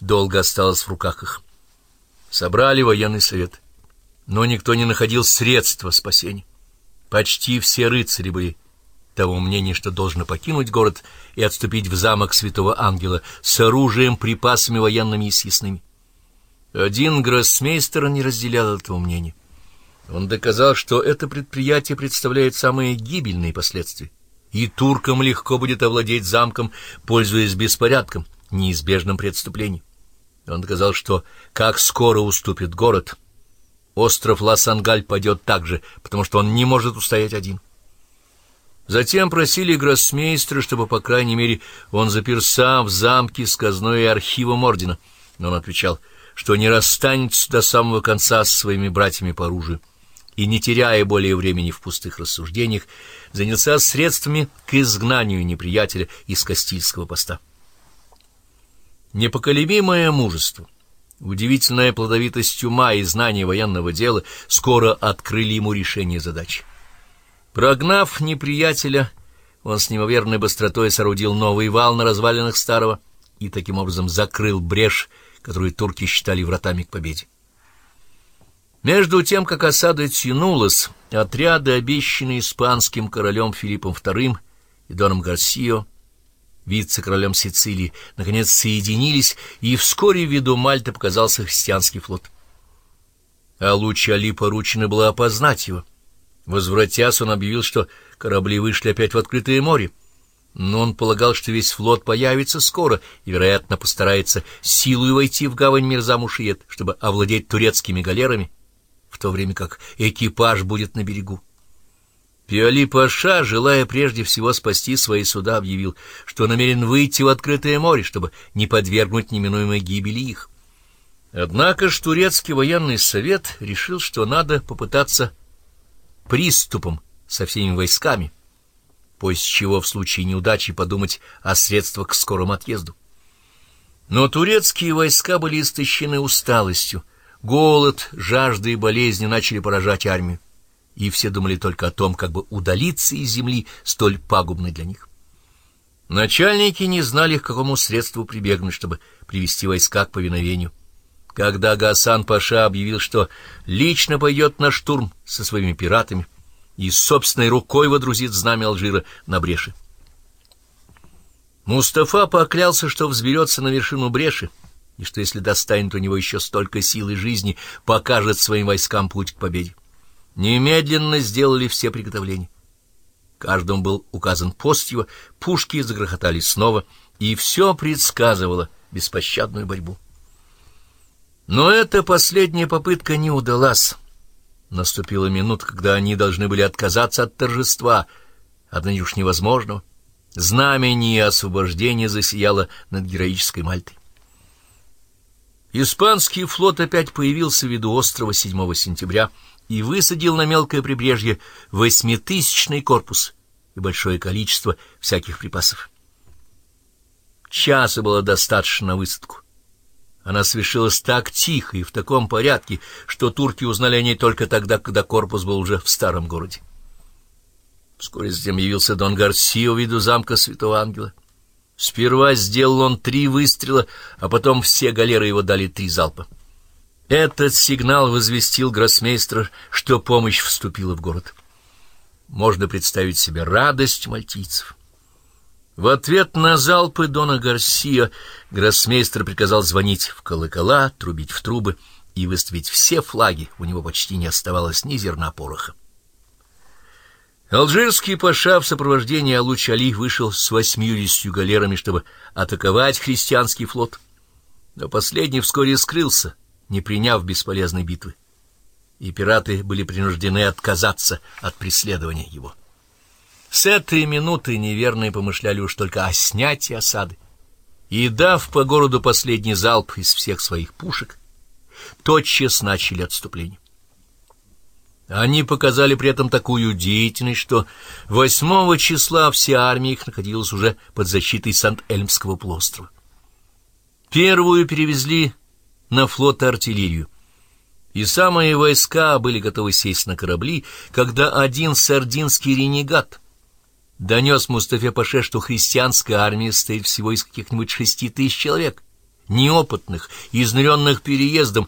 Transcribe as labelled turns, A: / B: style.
A: долго осталось в руках их. Собрали военный совет, но никто не находил средства спасения. Почти все рыцари были того мнения, что должны покинуть город и отступить в замок Святого Ангела с оружием, припасами военными и съестными. Один гроссмейстер не разделял этого мнения. Он доказал, что это предприятие представляет самые гибельные последствия, и туркам легко будет овладеть замком, пользуясь беспорядком, неизбежным Он доказал, что как скоро уступит город, остров Лас-Ангаль падет так же, потому что он не может устоять один. Затем просили гроссмейстера, чтобы, по крайней мере, он заперся в замке с казной и архивом ордена, но он отвечал, что не расстанется до самого конца с своими братьями по оружию и, не теряя более времени в пустых рассуждениях, занялся средствами к изгнанию неприятеля из Кастильского поста. Непоколебимое мужество, удивительная плодовитость ума и знание военного дела скоро открыли ему решение задачи. Прогнав неприятеля, он с неимоверной быстротой соорудил новый вал на развалинах старого и таким образом закрыл брешь, которую турки считали вратами к победе. Между тем, как осада тянулась, отряды, обещанные испанским королем Филиппом II и Доном Гарсио, вице-королем Сицилии, наконец соединились, и вскоре в виду Мальты показался христианский флот. А Лучи Али поручено было опознать его. Возвратясь, он объявил, что корабли вышли опять в открытое море. Но он полагал, что весь флот появится скоро и, вероятно, постарается силой войти в гавань Мирза-Мушиет, чтобы овладеть турецкими галерами, в то время как экипаж будет на берегу. Пиали-Паша, желая прежде всего спасти свои суда, объявил, что намерен выйти в открытое море, чтобы не подвергнуть неминуемой гибели их. Однако ж турецкий военный совет решил, что надо попытаться приступом со всеми войсками, после чего в случае неудачи подумать о средствах к скорому отъезду. Но турецкие войска были истощены усталостью, голод, жажда и болезни начали поражать армию и все думали только о том, как бы удалиться из земли, столь пагубной для них. Начальники не знали, к какому средству прибегнуть, чтобы привести войска к повиновению. Когда Гасан Паша объявил, что лично пойдет на штурм со своими пиратами и собственной рукой водрузит знамя Алжира на бреши. Мустафа поклялся, что взберется на вершину бреши, и что если достанет у него еще столько сил и жизни, покажет своим войскам путь к победе. Немедленно сделали все приготовления. Каждому был указан пост его, пушки загрохотали снова, и все предсказывало беспощадную борьбу. Но эта последняя попытка не удалась. Наступила минута, когда они должны были отказаться от торжества, однако уж невозможного. Знамение освобождения засияло над героической Мальтой. Испанский флот опять появился в виду острова 7 сентября — и высадил на мелкое прибрежье восьмитысячный корпус и большое количество всяких припасов. Часа было достаточно на высадку. Она совершилась так тихо и в таком порядке, что турки узнали о ней только тогда, когда корпус был уже в старом городе. Вскоре затем явился Дон Гарсио в виду замка Святого Ангела. Сперва сделал он три выстрела, а потом все галеры его дали три залпа. Этот сигнал возвестил гроссмейстер, что помощь вступила в город. Можно представить себе радость мальтийцев. В ответ на залпы Дона Гарсия гроссмейстер приказал звонить в колокола, трубить в трубы и выставить все флаги, у него почти не оставалось ни зерна пороха. Алжирский паша в сопровождении Алуч-Али вышел с восьмьюдесятью галерами, чтобы атаковать христианский флот. Но последний вскоре скрылся, не приняв бесполезной битвы, и пираты были принуждены отказаться от преследования его. С этой минуты неверные помышляли уж только о снятии осады, и, дав по городу последний залп из всех своих пушек, тотчас начали отступление. Они показали при этом такую деятельность, что 8 числа вся армия их находилась уже под защитой Сант-Эльмского полуострова. Первую перевезли на флот артиллерию. И самые войска были готовы сесть на корабли, когда один сардинский ренегат донес Мустафе Паше, что христианская армия состоит всего из каких-нибудь шести тысяч человек, неопытных, изнуренных переездом,